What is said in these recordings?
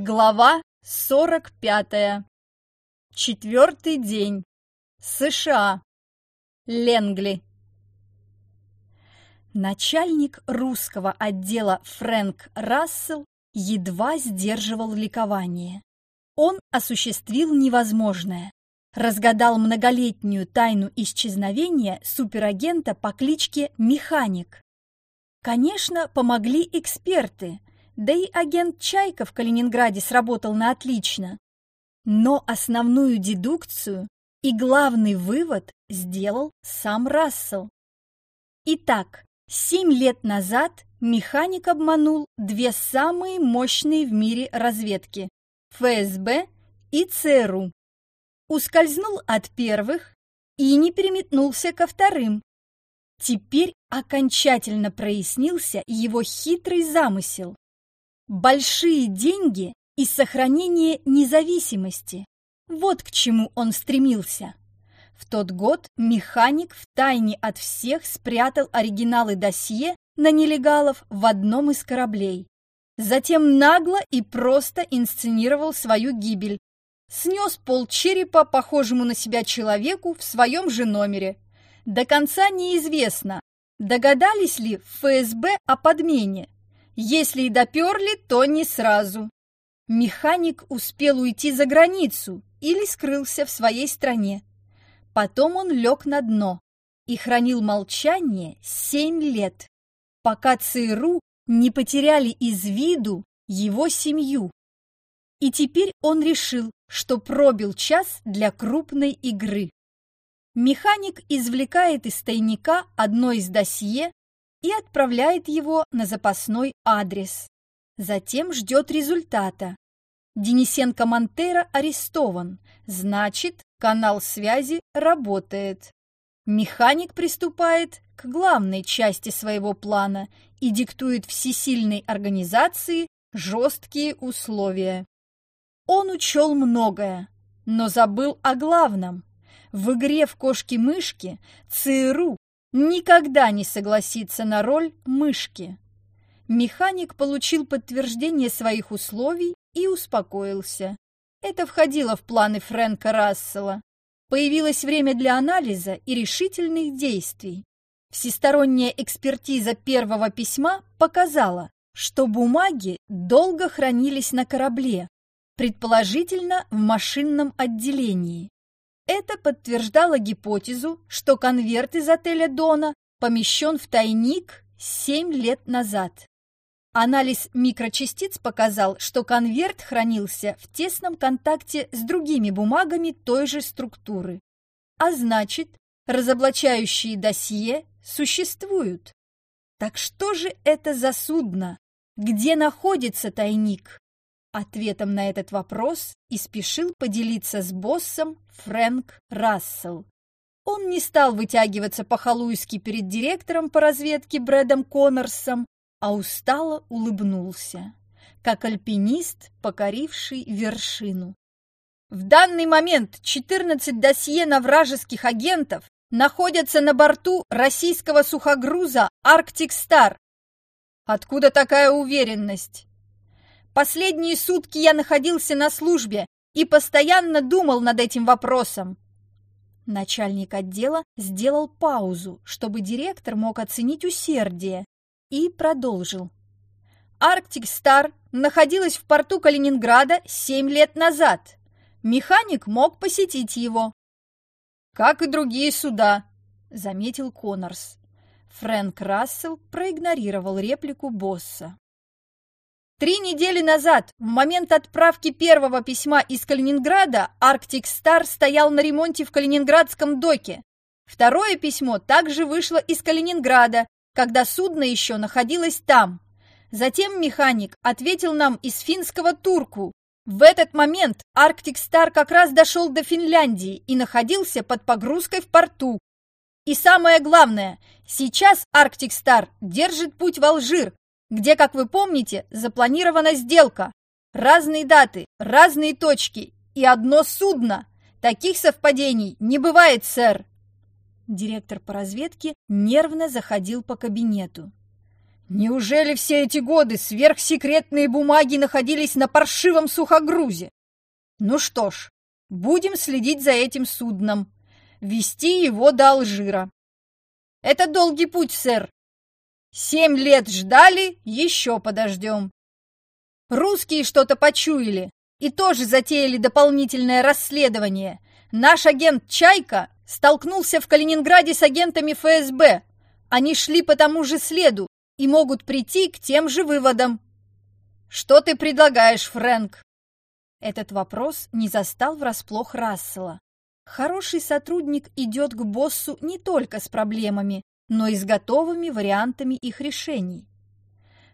Глава 45. Четвертый день. США. Ленгли. Начальник русского отдела Фрэнк Рассел едва сдерживал ликование. Он осуществил невозможное. Разгадал многолетнюю тайну исчезновения суперагента по кличке Механик. Конечно, помогли эксперты – да и агент Чайка в Калининграде сработал на отлично. Но основную дедукцию и главный вывод сделал сам Рассел. Итак, семь лет назад механик обманул две самые мощные в мире разведки – ФСБ и ЦРУ. Ускользнул от первых и не переметнулся ко вторым. Теперь окончательно прояснился его хитрый замысел большие деньги и сохранение независимости. Вот к чему он стремился. В тот год механик втайне от всех спрятал оригиналы досье на нелегалов в одном из кораблей. Затем нагло и просто инсценировал свою гибель. Снес пол черепа похожему на себя человеку в своем же номере. До конца неизвестно, догадались ли ФСБ о подмене. Если и доперли, то не сразу. Механик успел уйти за границу или скрылся в своей стране. Потом он лег на дно и хранил молчание семь лет, пока ЦРУ не потеряли из виду его семью. И теперь он решил, что пробил час для крупной игры. Механик извлекает из тайника одно из досье и отправляет его на запасной адрес. Затем ждет результата. Денисенко Монтера арестован, значит, канал связи работает. Механик приступает к главной части своего плана и диктует всесильной организации жесткие условия. Он учел многое, но забыл о главном. В игре в кошки-мышки ЦРУ никогда не согласится на роль мышки. Механик получил подтверждение своих условий и успокоился. Это входило в планы Фрэнка Рассела. Появилось время для анализа и решительных действий. Всесторонняя экспертиза первого письма показала, что бумаги долго хранились на корабле, предположительно в машинном отделении. Это подтверждало гипотезу, что конверт из отеля «Дона» помещен в тайник 7 лет назад. Анализ микрочастиц показал, что конверт хранился в тесном контакте с другими бумагами той же структуры. А значит, разоблачающие досье существуют. Так что же это за судно? Где находится тайник? Ответом на этот вопрос и спешил поделиться с боссом Фрэнк Рассел. Он не стал вытягиваться по-халуйски перед директором по разведке Брэдом Коннорсом, а устало улыбнулся, как альпинист, покоривший вершину. В данный момент 14 досье на вражеских агентов находятся на борту российского сухогруза «Арктик Стар». Откуда такая уверенность? Последние сутки я находился на службе и постоянно думал над этим вопросом. Начальник отдела сделал паузу, чтобы директор мог оценить усердие, и продолжил. Арктик Стар находилась в порту Калининграда семь лет назад. Механик мог посетить его. «Как и другие суда», — заметил Коннорс. Фрэнк Рассел проигнорировал реплику босса. Три недели назад, в момент отправки первого письма из Калининграда, Арктик Стар стоял на ремонте в Калининградском доке. Второе письмо также вышло из Калининграда, когда судно еще находилось там. Затем механик ответил нам из финского турку. В этот момент Арктик Стар как раз дошел до Финляндии и находился под погрузкой в порту. И самое главное, сейчас Арктик Стар держит путь в Алжир, где, как вы помните, запланирована сделка. Разные даты, разные точки и одно судно. Таких совпадений не бывает, сэр. Директор по разведке нервно заходил по кабинету. Неужели все эти годы сверхсекретные бумаги находились на паршивом сухогрузе? Ну что ж, будем следить за этим судном, вести его до Алжира. Это долгий путь, сэр. Семь лет ждали, еще подождем. Русские что-то почуяли и тоже затеяли дополнительное расследование. Наш агент Чайка столкнулся в Калининграде с агентами ФСБ. Они шли по тому же следу и могут прийти к тем же выводам. Что ты предлагаешь, Фрэнк? Этот вопрос не застал врасплох Рассела. Хороший сотрудник идет к боссу не только с проблемами, но и с готовыми вариантами их решений.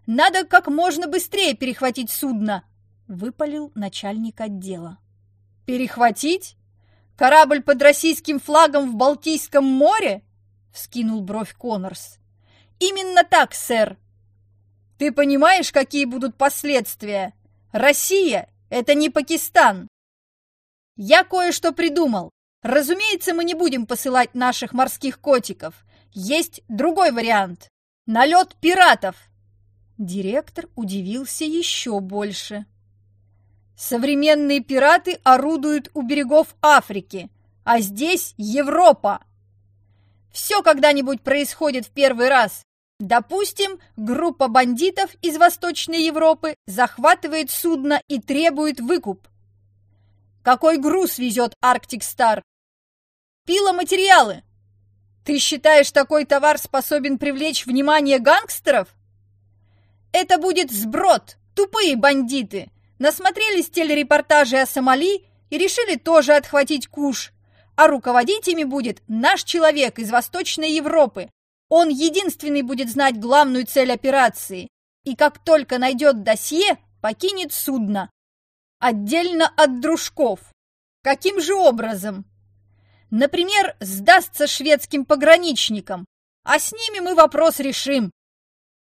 «Надо как можно быстрее перехватить судно!» – выпалил начальник отдела. «Перехватить? Корабль под российским флагом в Балтийском море?» – вскинул бровь Коннорс. «Именно так, сэр!» «Ты понимаешь, какие будут последствия? Россия – это не Пакистан!» «Я кое-что придумал. Разумеется, мы не будем посылать наших морских котиков. Есть другой вариант. Налет пиратов!» Директор удивился еще больше. «Современные пираты орудуют у берегов Африки, а здесь Европа!» «Все когда-нибудь происходит в первый раз. Допустим, группа бандитов из Восточной Европы захватывает судно и требует выкуп. Какой груз везет Арктик Стар? Пиломатериалы. Ты считаешь, такой товар способен привлечь внимание гангстеров? Это будет сброд, тупые бандиты. Насмотрелись телерепортажи о Сомали и решили тоже отхватить куш. А руководить ими будет наш человек из Восточной Европы. Он единственный будет знать главную цель операции. И как только найдет досье, покинет судно. Отдельно от дружков. Каким же образом? Например, сдастся шведским пограничникам, а с ними мы вопрос решим.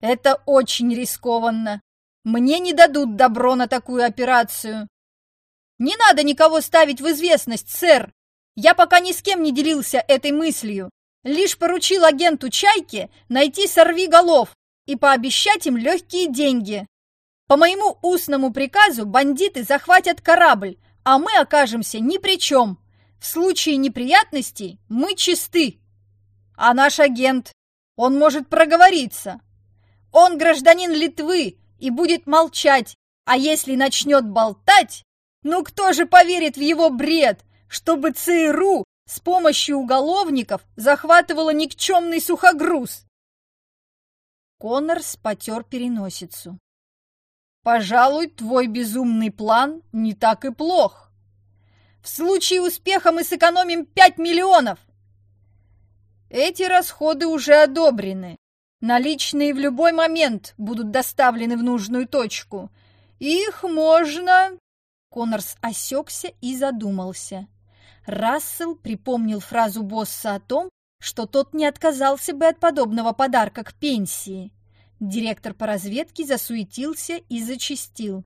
Это очень рискованно. Мне не дадут добро на такую операцию. Не надо никого ставить в известность, сэр. Я пока ни с кем не делился этой мыслью. Лишь поручил агенту Чайке найти сорви голов и пообещать им легкие деньги. По моему устному приказу бандиты захватят корабль, а мы окажемся ни при чем. В случае неприятностей мы чисты. А наш агент, он может проговориться. Он гражданин Литвы и будет молчать, а если начнет болтать, ну кто же поверит в его бред, чтобы ЦРУ с помощью уголовников захватывала никчемный сухогруз? Коннорс потер переносицу. «Пожалуй, твой безумный план не так и плох. В случае успеха мы сэкономим 5 миллионов. Эти расходы уже одобрены. Наличные в любой момент будут доставлены в нужную точку. Их можно...» Коннорс осекся и задумался. Рассел припомнил фразу босса о том, что тот не отказался бы от подобного подарка к пенсии. Директор по разведке засуетился и зачистил.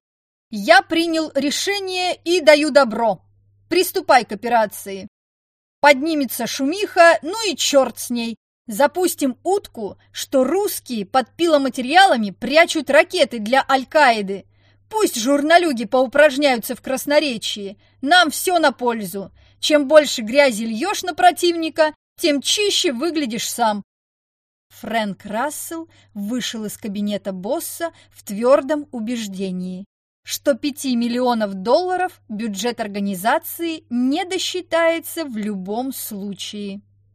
«Я принял решение и даю добро. Приступай к операции. Поднимется шумиха, ну и черт с ней. Запустим утку, что русские под пиломатериалами прячут ракеты для Аль-Каиды. Пусть журналюги поупражняются в красноречии. Нам все на пользу. Чем больше грязи льешь на противника, тем чище выглядишь сам. Фрэнк Рассел вышел из кабинета босса в твердом убеждении, что 5 миллионов долларов бюджет организации не досчитается в любом случае.